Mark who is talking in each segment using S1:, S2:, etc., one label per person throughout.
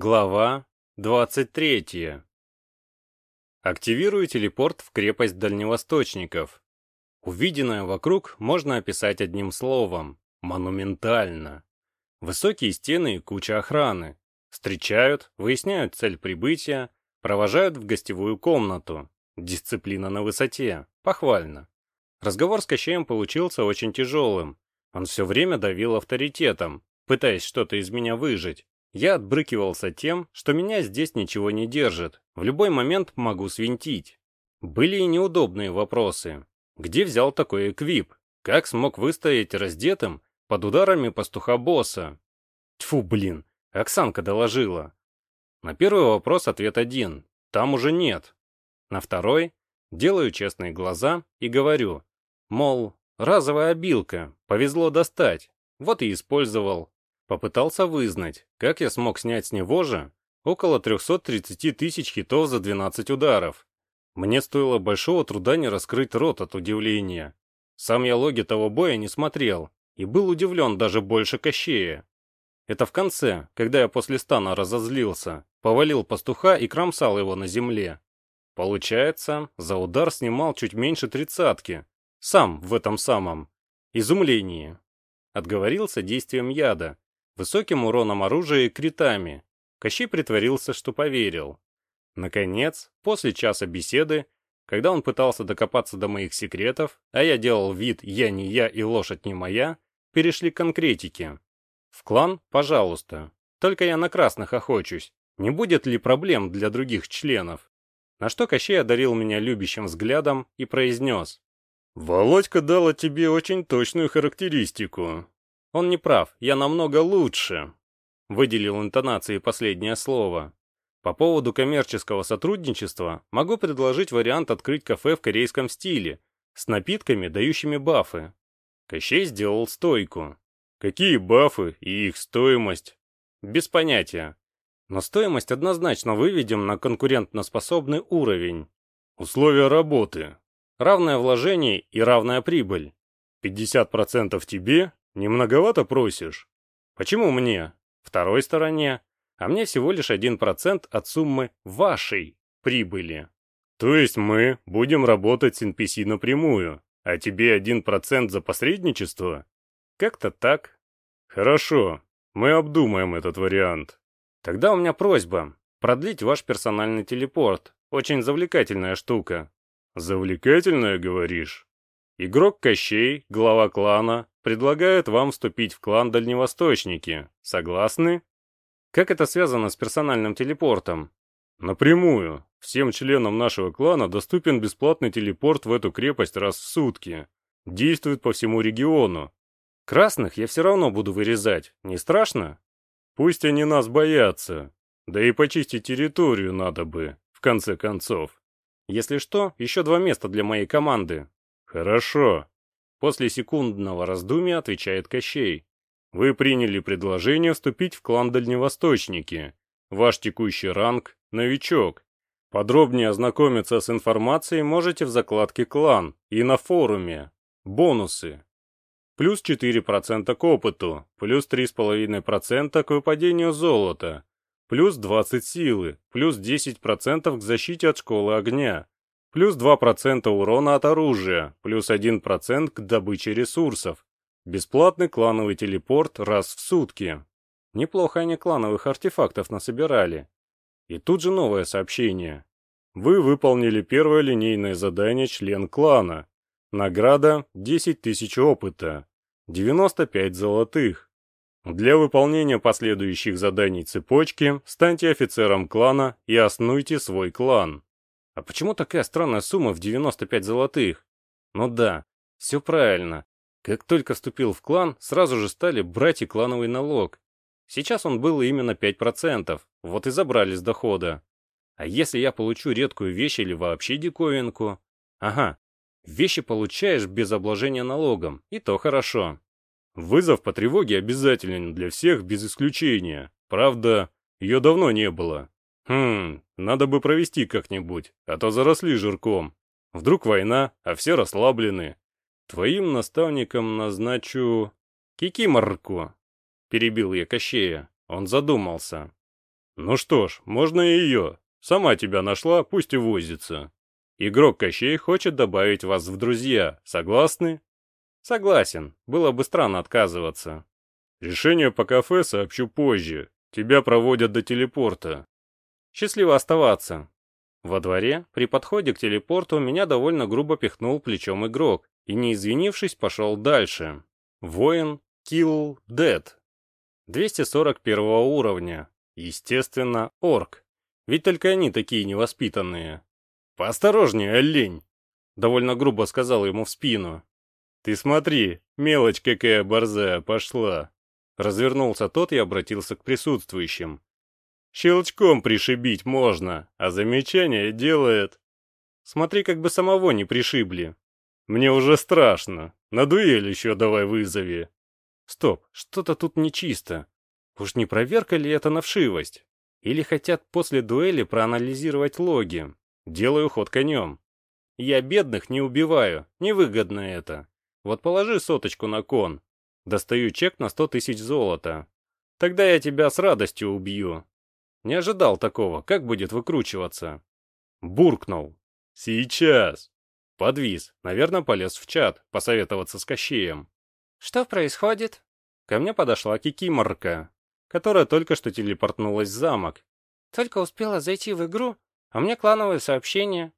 S1: Глава 23. Активирую телепорт в крепость дальневосточников. Увиденное вокруг можно описать одним словом – монументально. Высокие стены и куча охраны. Встречают, выясняют цель прибытия, провожают в гостевую комнату. Дисциплина на высоте. Похвально. Разговор с Кощеем получился очень тяжелым. Он все время давил авторитетом, пытаясь что-то из меня выжить. Я отбрыкивался тем, что меня здесь ничего не держит, в любой момент могу свинтить. Были и неудобные вопросы. Где взял такой эквип? Как смог выстоять раздетым под ударами пастуха-босса? Тьфу, блин, Оксанка доложила. На первый вопрос ответ один, там уже нет. На второй делаю честные глаза и говорю, мол, разовая обилка, повезло достать, вот и использовал. Попытался вызнать, как я смог снять с него же около 330 тысяч хитов за 12 ударов. Мне стоило большого труда не раскрыть рот от удивления. Сам я логи того боя не смотрел и был удивлен даже больше Кощея. Это в конце, когда я после стана разозлился, повалил пастуха и кромсал его на земле. Получается, за удар снимал чуть меньше тридцатки. Сам в этом самом. Изумлении. Отговорился действием яда, высоким уроном оружия и критами. Кощей притворился, что поверил. Наконец, после часа беседы, когда он пытался докопаться до моих секретов, а я делал вид «я не я и лошадь не моя», перешли к конкретике. В клан, пожалуйста. Только я на красных охочусь. Не будет ли проблем для других членов? На что Кощей одарил меня любящим взглядом и произнес. «Володька дала тебе очень точную характеристику. Он не прав, я намного лучше. Выделил интонацией последнее слово. По поводу коммерческого сотрудничества могу предложить вариант открыть кафе в корейском стиле, с напитками, дающими бафы. Кощей сделал стойку. Какие бафы и их стоимость? Без понятия. Но стоимость однозначно выведем на конкурентноспособный уровень. Условия работы. Равное вложение и равная прибыль. 50% тебе, не многовато просишь? Почему мне? Второй стороне. А мне всего лишь 1% от суммы вашей прибыли. То есть мы будем работать с NPC напрямую, а тебе 1% за посредничество? Как-то так. Хорошо, мы обдумаем этот вариант. Тогда у меня просьба продлить ваш персональный телепорт. Очень завлекательная штука. Завлекательная, говоришь? Игрок Кощей, глава клана, предлагает вам вступить в клан Дальневосточники. Согласны? Как это связано с персональным телепортом? Напрямую. Всем членам нашего клана доступен бесплатный телепорт в эту крепость раз в сутки. Действует по всему региону. Красных я все равно буду вырезать. Не страшно? Пусть они нас боятся. Да и почистить территорию надо бы, в конце концов. Если что, еще два места для моей команды. «Хорошо», — после секундного раздумья отвечает Кощей. «Вы приняли предложение вступить в клан Дальневосточники. Ваш текущий ранг — новичок. Подробнее ознакомиться с информацией можете в закладке «Клан» и на форуме. Бонусы. Плюс 4% к опыту, плюс 3,5% к выпадению золота, плюс 20 силы, плюс 10% к защите от школы огня, Плюс 2% урона от оружия, плюс 1% к добыче ресурсов. Бесплатный клановый телепорт раз в сутки. Неплохо они клановых артефактов насобирали. И тут же новое сообщение. Вы выполнили первое линейное задание член клана. Награда 10 тысяч опыта. 95 золотых. Для выполнения последующих заданий цепочки станьте офицером клана и основуйте свой клан. А почему такая странная сумма в 95 золотых? Ну да, все правильно. Как только вступил в клан, сразу же стали брать и клановый налог. Сейчас он был именно 5%, вот и забрали с дохода. А если я получу редкую вещь или вообще диковинку? Ага, вещи получаешь без обложения налогом, и то хорошо. Вызов по тревоге обязателен для всех без исключения. Правда, ее давно не было. Хм, надо бы провести как-нибудь, а то заросли жирком. Вдруг война, а все расслаблены. Твоим наставником назначу... Кикиморку. Перебил я Кощея. Он задумался. Ну что ж, можно и ее. Сама тебя нашла, пусть и возится. Игрок Кощей хочет добавить вас в друзья. Согласны? Согласен. Было бы странно отказываться. Решение по кафе сообщу позже. Тебя проводят до телепорта. Счастливо оставаться. Во дворе, при подходе к телепорту, меня довольно грубо пихнул плечом игрок и, не извинившись, пошел дальше. Воин Kill Dead. 241 уровня. Естественно, орк. Ведь только они такие невоспитанные. «Поосторожнее, олень!» Довольно грубо сказал ему в спину. «Ты смотри, мелочь какая борзая пошла!» Развернулся тот и обратился к присутствующим. «Щелчком пришибить можно, а замечание делает...» «Смотри, как бы самого не пришибли!» «Мне уже страшно. На дуэль еще давай вызови!» «Стоп, что-то тут нечисто. Уж не проверка ли это на вшивость? Или хотят после дуэли проанализировать логи? Делаю ход конем. Я бедных не убиваю, невыгодно это. Вот положи соточку на кон. Достаю чек на сто тысяч золота. Тогда я тебя с радостью убью. Не ожидал такого, как будет выкручиваться. Буркнул. Сейчас. Подвис, наверное, полез в чат, посоветоваться с Кощеем.
S2: Что происходит?
S1: Ко мне подошла Кикиморка которая только что телепортнулась в замок.
S2: Только успела зайти в игру, а мне клановое сообщение.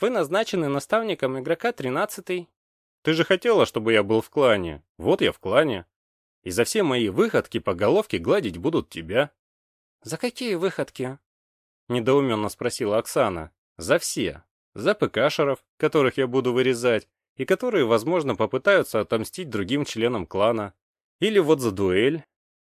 S2: Вы назначены наставником игрока 13
S1: Ты же хотела, чтобы я был в клане. Вот я в клане. И за все мои выходки по головке гладить будут тебя.
S2: За какие выходки?
S1: Недоуменно спросила Оксана. За все. За ПКшеров, которых я буду вырезать, и которые, возможно, попытаются отомстить другим членам клана. Или вот за дуэль,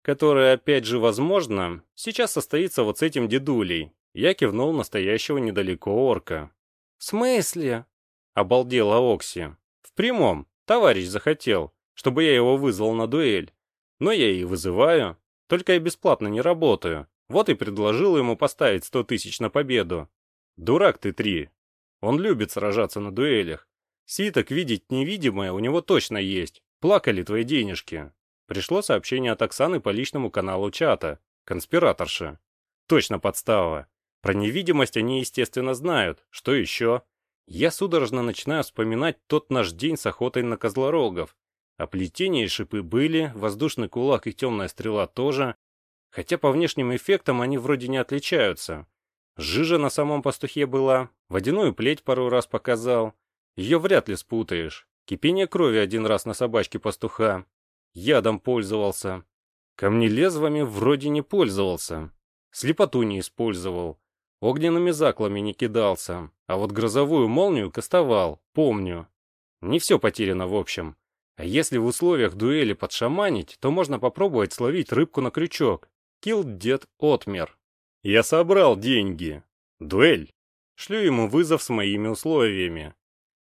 S1: которая, опять же, возможно, сейчас состоится вот с этим дедулей. Я кивнул настоящего недалеко орка.
S2: «В смысле?»
S1: — обалдела Окси. «В прямом. Товарищ захотел, чтобы я его вызвал на дуэль. Но я и вызываю. Только я бесплатно не работаю. Вот и предложил ему поставить сто тысяч на победу. Дурак ты, Три. Он любит сражаться на дуэлях. Свиток видеть невидимое у него точно есть. Плакали твои денежки. Пришло сообщение от Оксаны по личному каналу чата. Конспираторша. Точно подстава. Про невидимость они, естественно, знают. Что еще? Я судорожно начинаю вспоминать тот наш день с охотой на козлорогов. А плетение и шипы были, воздушный кулак и темная стрела тоже. Хотя по внешним эффектам они вроде не отличаются. Жижа на самом пастухе была, водяную плеть пару раз показал. Ее вряд ли спутаешь. Кипение крови один раз на собачке пастуха. Ядом пользовался. Камнелезвами вроде не пользовался. Слепоту не использовал. Огненными заклами не кидался. А вот грозовую молнию кастовал, помню. Не все потеряно в общем. А если в условиях дуэли подшаманить, то можно попробовать словить рыбку на крючок. Килл дед отмер. Я собрал деньги. Дуэль. Шлю ему вызов с моими условиями.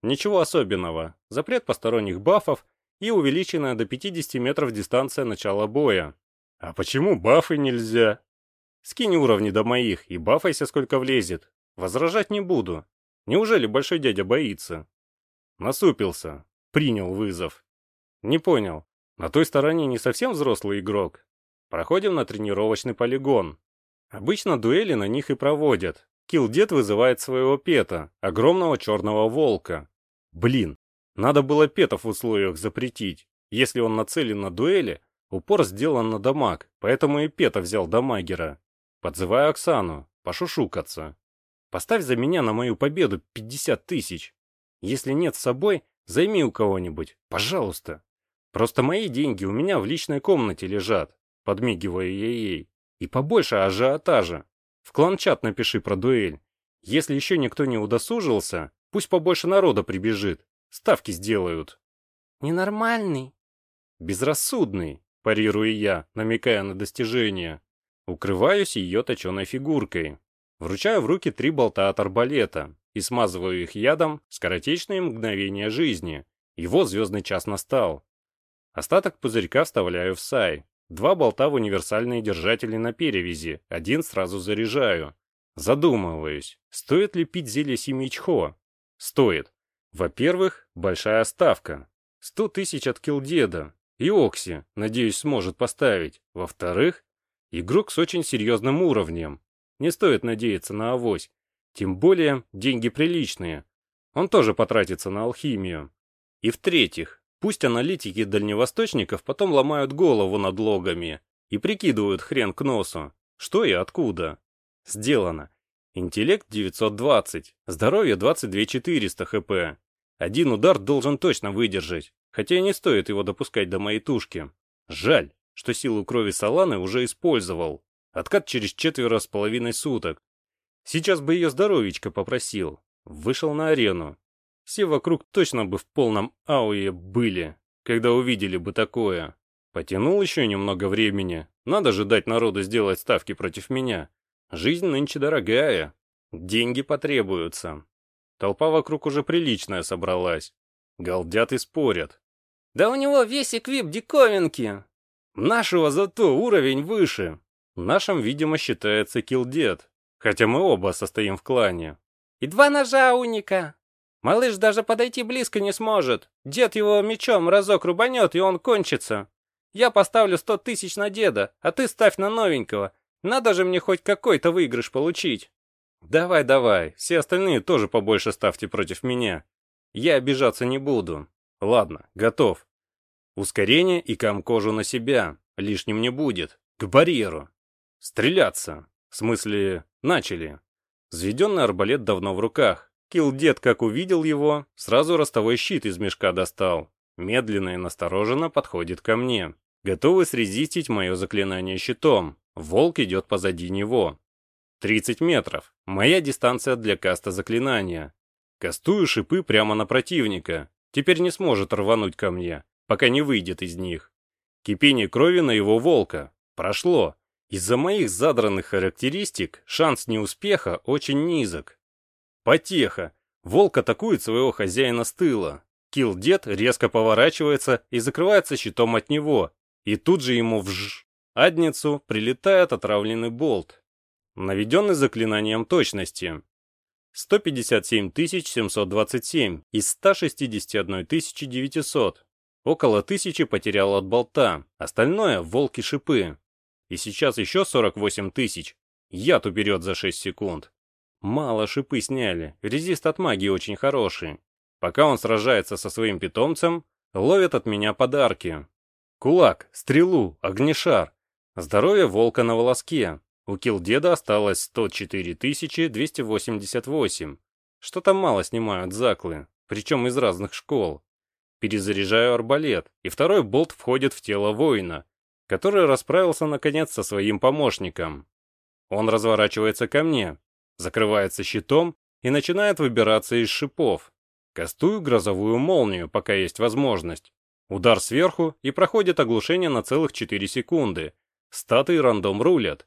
S1: Ничего особенного. Запрет посторонних бафов и увеличенная до 50 метров дистанция начала боя. А почему бафы нельзя? Скинь уровни до моих и бафайся сколько влезет. Возражать не буду. Неужели большой дядя боится? Насупился. Принял вызов. Не понял. На той стороне не совсем взрослый игрок. Проходим на тренировочный полигон. Обычно дуэли на них и проводят. Килдед вызывает своего пета, огромного черного волка. Блин, надо было петов в условиях запретить. Если он нацелен на дуэли, упор сделан на дамаг, поэтому и пета взял дамагера. Подзываю Оксану, пошушукаться. Поставь за меня на мою победу 50 тысяч. Если нет с собой, займи у кого-нибудь, пожалуйста. Просто мои деньги у меня в личной комнате лежат, подмигивая ей. И побольше ажиотажа. В клан-чат напиши про дуэль. Если еще никто не удосужился, пусть побольше народа прибежит. Ставки сделают.
S2: Ненормальный.
S1: Безрассудный, парирую я, намекая на достижение. Укрываюсь ее точеной фигуркой. Вручаю в руки три болта от арбалета и смазываю их ядом скоротечные мгновения жизни. Его звездный час настал. Остаток пузырька вставляю в сай. Два болта в универсальные держатели на перевязи, один сразу заряжаю. Задумываюсь, стоит ли пить зелье Симичхо? Стоит. Во-первых, большая ставка. Сто тысяч от Килдеда. И Окси, надеюсь, сможет поставить. Во-вторых, Игрок с очень серьезным уровнем. Не стоит надеяться на авось. Тем более, деньги приличные. Он тоже потратится на алхимию. И в-третьих, пусть аналитики дальневосточников потом ломают голову над логами и прикидывают хрен к носу, что и откуда. Сделано. Интеллект 920, здоровье 22400 хп. Один удар должен точно выдержать, хотя и не стоит его допускать до моей тушки. Жаль, что силу крови Саланы уже использовал. Откат через четверо с половиной суток. Сейчас бы ее здоровичка попросил. Вышел на арену. Все вокруг точно бы в полном ауе были, когда увидели бы такое. Потянул еще немного времени. Надо же дать народу сделать ставки против меня. Жизнь нынче дорогая. Деньги потребуются. Толпа вокруг уже приличная собралась. Галдят и спорят.
S2: Да у него весь эквип диковинки.
S1: Нашего зато уровень выше. Нашим, видимо, считается килдед, хотя мы оба состоим в клане.
S2: И два ножа уника. Малыш даже подойти близко не сможет. Дед его мечом разок рубанет, и он кончится. Я поставлю сто тысяч на деда, а ты ставь на новенького. Надо же мне хоть какой-то выигрыш получить.
S1: Давай, давай, все остальные тоже побольше ставьте против меня. Я обижаться не буду. Ладно, готов. Ускорение и кам-кожу на себя. Лишним не будет. К барьеру. Стреляться. В смысле, начали. Взведенный арбалет давно в руках. Килдед, как увидел его, сразу ростовой щит из мешка достал. Медленно и настороженно подходит ко мне. Готовый срезистить мое заклинание щитом. Волк идет позади него. 30 метров. Моя дистанция для каста заклинания. Кастую шипы прямо на противника. Теперь не сможет рвануть ко мне, пока не выйдет из них. Кипение крови на его волка. Прошло. Из-за моих задранных характеристик шанс неуспеха очень низок. Потеха. Волк атакует своего хозяина с тыла. Килл-дед резко поворачивается и закрывается щитом от него. И тут же ему вж адницу прилетает отравленный болт, наведенный заклинанием точности. 157 727 из 161 900. Около тысячи потерял от болта, остальное — волки-шипы. И сейчас еще 48 тысяч. Яд уберет за 6 секунд. Мало шипы сняли, резист от магии очень хороший. Пока он сражается со своим питомцем, ловит от меня подарки. Кулак, стрелу, огнешар, Здоровье волка на волоске. У килл-деда осталось 104 288. Что-то мало снимают заклы, причем из разных школ. Перезаряжаю арбалет, и второй болт входит в тело воина, который расправился наконец со своим помощником. Он разворачивается ко мне, закрывается щитом и начинает выбираться из шипов. Кастую грозовую молнию, пока есть возможность. Удар сверху и проходит оглушение на целых 4 секунды, Статы рандом рулят.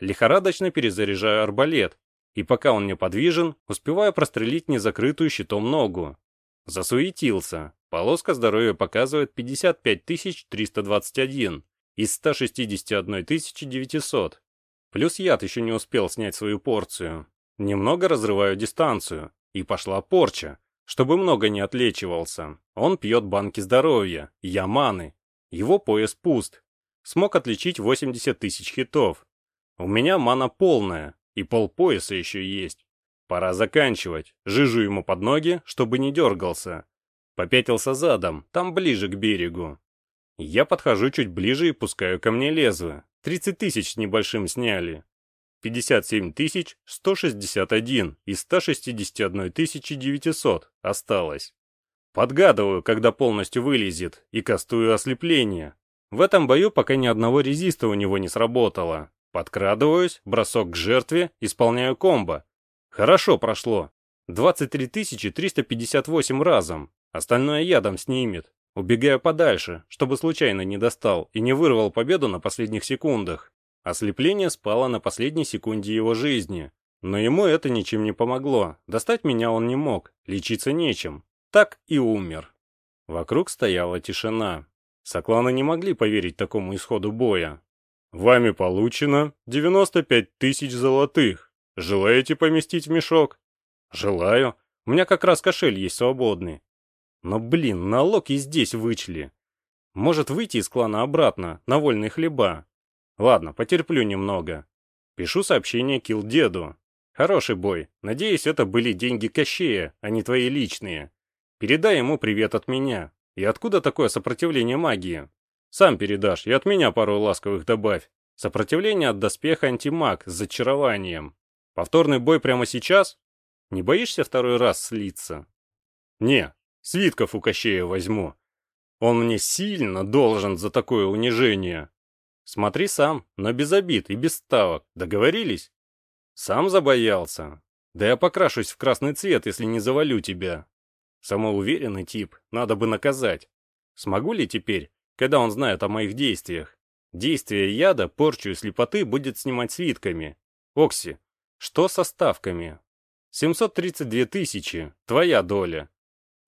S1: Лихорадочно перезаряжаю арбалет, и пока он неподвижен, успеваю прострелить незакрытую щитом ногу. Засуетился. Полоска здоровья показывает 55 321 из 161 900. Плюс яд еще не успел снять свою порцию. Немного разрываю дистанцию, и пошла порча. Чтобы много не отлечивался, он пьет банки здоровья, я маны. Его пояс пуст, смог отличить 80 тысяч хитов. У меня мана полная, и полпояса еще есть. Пора заканчивать. Жижу ему под ноги, чтобы не дергался. Попятился задом, там ближе к берегу. Я подхожу чуть ближе и пускаю ко мне лезвие. 30 тысяч с небольшим сняли. 57 тысяч 161 из 161 тысячи 900 осталось. Подгадываю, когда полностью вылезет, и кастую ослепление. В этом бою пока ни одного резиста у него не сработало. Подкрадываюсь, бросок к жертве, исполняю комбо. Хорошо прошло. 23 358 разом. Остальное ядом снимет. Убегаю подальше, чтобы случайно не достал и не вырвал победу на последних секундах. Ослепление спало на последней секунде его жизни. Но ему это ничем не помогло. Достать меня он не мог, лечиться нечем. Так и умер. Вокруг стояла тишина. Сокланы не могли поверить такому исходу боя. «Вами получено 95 тысяч золотых. Желаете поместить в мешок?» «Желаю. У меня как раз кошель есть свободный». «Но, блин, налог и здесь вычли. Может выйти из клана обратно, на вольные хлеба. Ладно, потерплю немного. Пишу сообщение Килл деду. Хороший бой. Надеюсь, это были деньги Кощея, а не твои личные. Передай ему привет от меня. И откуда такое сопротивление магии? Сам передашь, и от меня пару ласковых добавь. Сопротивление от доспеха антимаг с зачарованием. Повторный бой прямо сейчас? Не боишься второй раз слиться? Не, свитков у Кощея возьму. Он мне сильно должен за такое унижение. Смотри сам, но без обид и без ставок. Договорились? Сам забоялся. Да я покрашусь в красный цвет, если не завалю тебя. Самоуверенный тип, надо бы наказать. Смогу ли теперь, когда он знает о моих действиях? Действие яда, порчу и слепоты будет снимать свитками. Окси, что со ставками? 732 тысячи, твоя доля.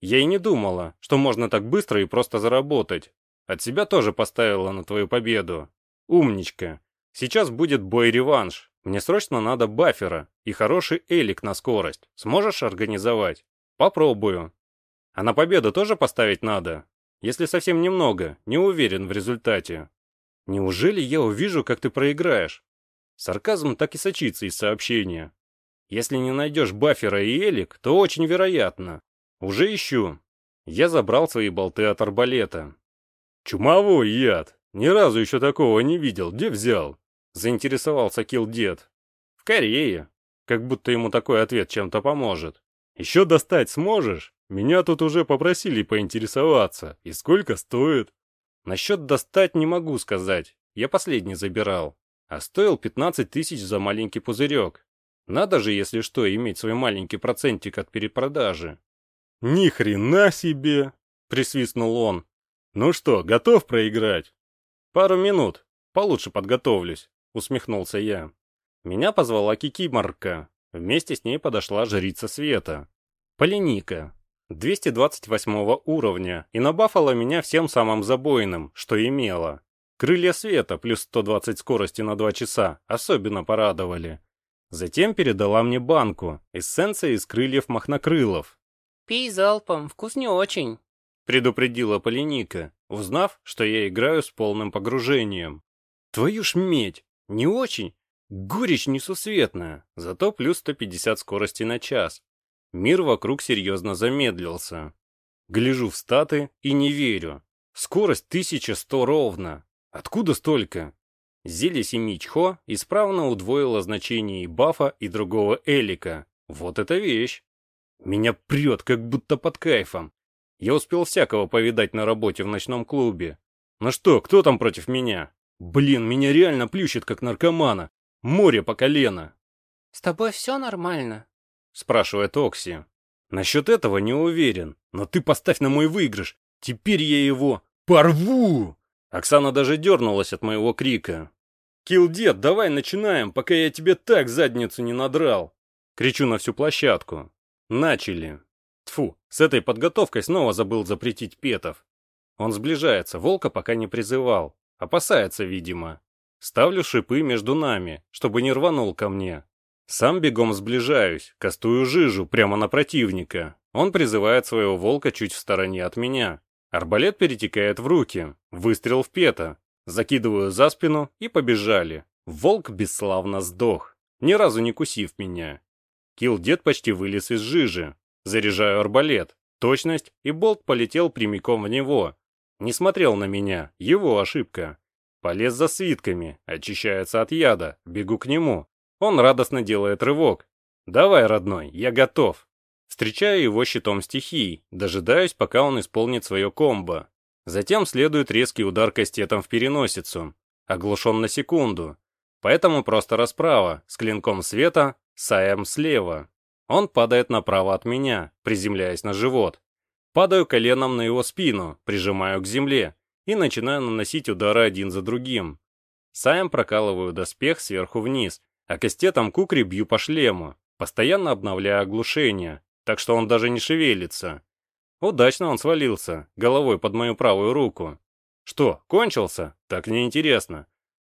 S1: Я и не думала, что можно так быстро и просто заработать. От себя тоже поставила на твою победу. Умничка. Сейчас будет бой-реванш. Мне срочно надо бафера и хороший элик на скорость. Сможешь организовать? Попробую. А на победу тоже поставить надо? Если совсем немного, не уверен в результате. Неужели я увижу, как ты проиграешь? Сарказм так и сочится из сообщения. Если не найдешь бафера и элик, то очень вероятно. Уже ищу. Я забрал свои болты от арбалета. Чумовой яд. Ни разу еще такого не видел. Где взял? Заинтересовался Килл Дед. В Корее. Как будто ему такой ответ чем-то поможет. Еще достать сможешь? Меня тут уже попросили поинтересоваться. И сколько стоит? Насчет достать не могу сказать. Я последний забирал. А стоил 15 тысяч за маленький пузырек. Надо же, если что, иметь свой маленький процентик от перепродажи. Ни хрена себе! Присвистнул он. Ну что, готов проиграть? Пару минут. Получше подготовлюсь. Усмехнулся я. Меня позвала Кикиморка. Вместе с ней подошла жрица света. Полиника. 228 уровня и набафала меня всем самым забойным, что имела. Крылья света плюс 120 скорости на 2 часа особенно порадовали. Затем передала мне банку, эссенция из крыльев махнокрылов.
S2: «Пей залпом, вкус не очень», —
S1: предупредила Полиника, узнав, что я играю с полным погружением. «Твою ж медь! Не очень? Горечь несусветная, зато плюс 150 скорости на час. Мир вокруг серьезно замедлился. Гляжу в статы и не верю. Скорость 1100 ровно. Откуда столько? Зелье Семичхо исправно удвоило значение и бафа, и другого элика. Вот это вещь. Меня прет, как будто под кайфом. Я успел всякого повидать на работе в ночном клубе. Ну что, кто там против меня? Блин, меня реально плющит, как наркомана. Море по колено.
S2: «С тобой все нормально?»
S1: спрашивает Окси. Насчет этого не уверен, но ты поставь на мой выигрыш. Теперь я его порву! Оксана даже дернулась от моего крика. «Килдед, давай начинаем, пока я тебе так задницу не надрал!» Кричу на всю площадку. Начали. Тфу, с этой подготовкой снова забыл запретить петов. Он сближается, волка пока не призывал. Опасается, видимо. Ставлю шипы между нами, чтобы не рванул ко мне. Сам бегом сближаюсь, кастую жижу прямо на противника. Он призывает своего волка чуть в стороне от меня. Арбалет перетекает в руки. Выстрел в пета. Закидываю за спину и побежали. Волк бесславно сдох, ни разу не кусив меня. Килл-дед почти вылез из жижи. Заряжаю арбалет. Точность, и болт полетел прямиком в него. Не смотрел на меня, его ошибка. Полез за свитками, очищается от яда, бегу к нему. Он радостно делает рывок. «Давай, родной, я готов». Встречаю его щитом стихий, дожидаюсь, пока он исполнит свое комбо. Затем следует резкий удар кастетом в переносицу. Оглушен на секунду. Поэтому просто расправа, с клинком света, саем слева. Он падает направо от меня, приземляясь на живот. Падаю коленом на его спину, прижимаю к земле и начинаю наносить удары один за другим. Саем прокалываю доспех сверху вниз, а кастетом кукри бью по шлему, постоянно обновляя оглушение, так что он даже не шевелится. Удачно он свалился, головой под мою правую руку. Что, кончился? Так неинтересно.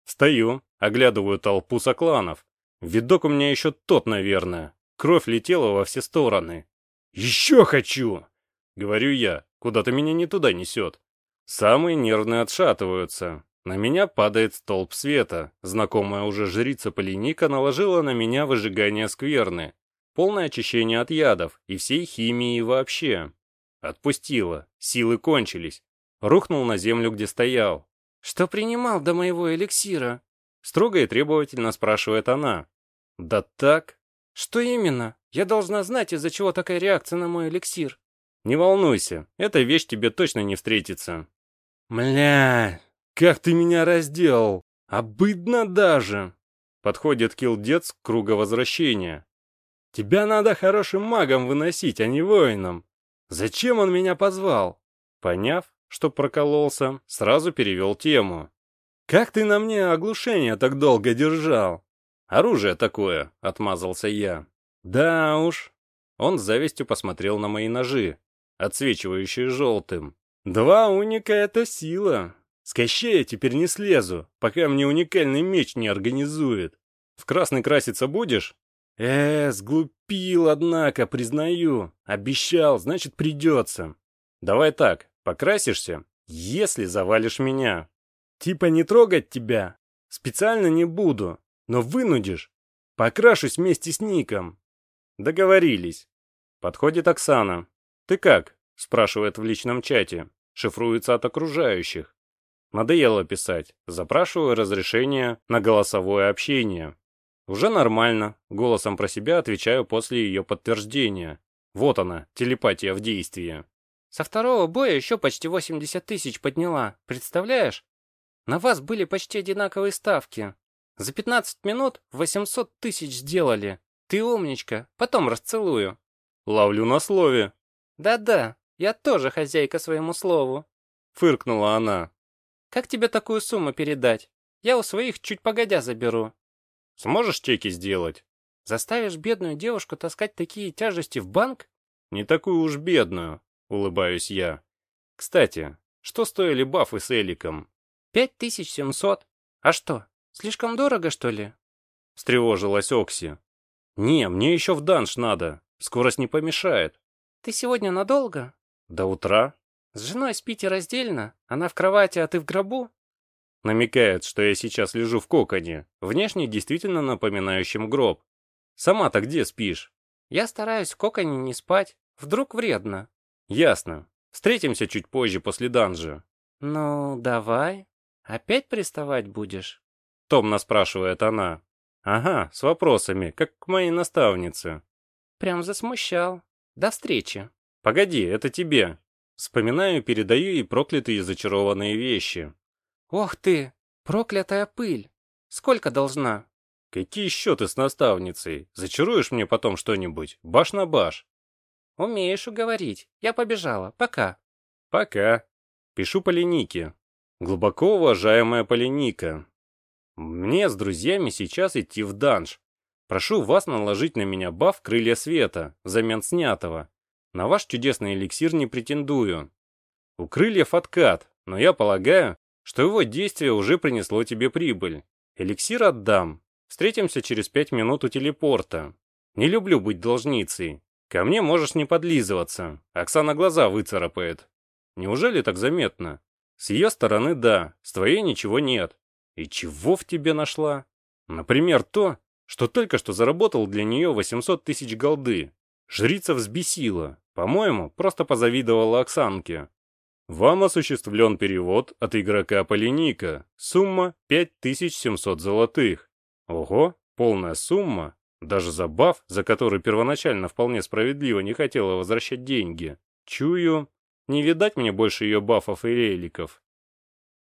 S1: Стою, оглядываю толпу сокланов. Видок у меня еще тот, наверное. Кровь летела во все стороны. «Еще хочу!» — говорю я, куда-то меня не туда несет. Самые нервные отшатываются. На меня падает столб света. Знакомая уже жрица Полиника наложила на меня выжигание скверны. Полное очищение от ядов и всей химии вообще. Отпустила. Силы кончились. Рухнул на землю, где стоял.
S2: «Что принимал до моего эликсира?»
S1: Строго и требовательно спрашивает она. «Да так».
S2: «Что именно? Я должна знать, из-за чего такая реакция на мой эликсир».
S1: «Не волнуйся, эта вещь тебе точно не встретится».
S2: «Мля, как ты меня разделал! Обыдно даже!»
S1: Подходит килдец к круга возвращения.
S2: «Тебя надо хорошим магом выносить, а не воином. Зачем он меня позвал?»
S1: Поняв, что прокололся, сразу перевел тему.
S2: «Как ты на мне оглушение так долго держал?»
S1: «Оружие такое», — отмазался я.
S2: «Да уж».
S1: Он с завистью посмотрел на мои ножи, отсвечивающие желтым.
S2: «Два уника — это сила. С Кощея теперь не слезу, пока мне уникальный меч не организует.
S1: В красный краситься будешь?»
S2: «Э, сглупил, однако, признаю. Обещал, значит, придется».
S1: «Давай так, покрасишься, если завалишь меня».
S2: «Типа не трогать тебя? Специально не буду, но вынудишь. Покрашусь вместе с Ником».
S1: «Договорились». Подходит Оксана. «Ты как?» — спрашивает в личном чате. Шифруется от окружающих. Надоело писать. Запрашиваю разрешение на голосовое общение. Уже нормально. Голосом про себя отвечаю после ее подтверждения. Вот она, телепатия в действии.
S2: Со второго боя еще почти 80 тысяч подняла. Представляешь? На вас были почти одинаковые ставки. За 15 минут 800 тысяч сделали. Ты умничка. Потом расцелую.
S1: Ловлю на слове.
S2: Да-да, я тоже хозяйка своему слову.
S1: Фыркнула она.
S2: Как тебе такую сумму передать? Я у своих чуть погодя заберу.
S1: Сможешь чеки сделать?
S2: Заставишь бедную девушку таскать такие тяжести в банк?
S1: Не такую уж бедную, улыбаюсь я. Кстати, что стоили бафы с Эликом?
S2: Пять тысяч семьсот. А что, слишком дорого, что ли?
S1: Встревожилась Окси. Не, мне еще в данж надо. Скорость не помешает.
S2: Ты сегодня надолго?
S1: До утра.
S2: С женой спите раздельно? Она в кровати, а ты в гробу?
S1: Намекает, что я сейчас лежу в коконе, внешне действительно напоминающем гроб. Сама-то где спишь?
S2: Я стараюсь в коконе не спать. Вдруг вредно.
S1: Ясно. Встретимся чуть позже после данжа.
S2: Ну, давай. Опять приставать будешь?
S1: Томно спрашивает она. Ага, с вопросами, как к моей наставнице.
S2: Прям засмущал. До встречи.
S1: Погоди, это тебе. Вспоминаю, передаю ей проклятые зачарованные вещи.
S2: Ох ты, проклятая пыль. Сколько должна?
S1: Какие счеты с наставницей? Зачаруешь мне потом что-нибудь? Баш на баш.
S2: Умеешь уговорить. Я побежала. Пока.
S1: Пока. Пишу Поленике. Глубоко уважаемая Поленика. Мне с друзьями сейчас идти в данж. Прошу вас наложить на меня баф «Крылья света» взамен снятого. На ваш чудесный эликсир не претендую. У крыльев откат, но я полагаю, что его действие уже принесло тебе прибыль. Эликсир отдам. Встретимся через пять минут у телепорта. Не люблю быть должницей. Ко мне можешь не подлизываться. Оксана глаза выцарапает. Неужели так заметно? С ее стороны да, с твоей ничего нет. И чего в тебе нашла? Например, то, что только что заработал для нее 800 тысяч голды. Жрица взбесила. По-моему, просто позавидовала Оксанке. Вам осуществлен перевод от игрока Полиника. Сумма 5700 золотых. Ого, полная сумма. Даже забав, за который первоначально вполне справедливо не хотела возвращать деньги. Чую, не видать мне больше ее бафов и реликов.